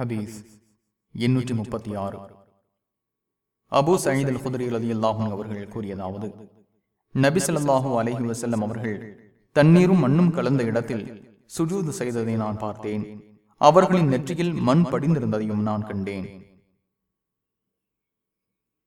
ஹபீஸ் எண்ணூற்றி முப்பத்தி ஆறு. அபு சயீத் அல் அலி அல்லாஹும் அவர்கள் கூறியதாவது நபிசல்லாஹூ அலஹி வசல்லம் அவர்கள் தண்ணீரும் மண்ணும் கலந்த இடத்தில் சுஜூது செய்ததை நான் பார்த்தேன். அவர்களின் நெற்றியில் மண் படிந்திருந்ததையும் நான் கண்டேன்.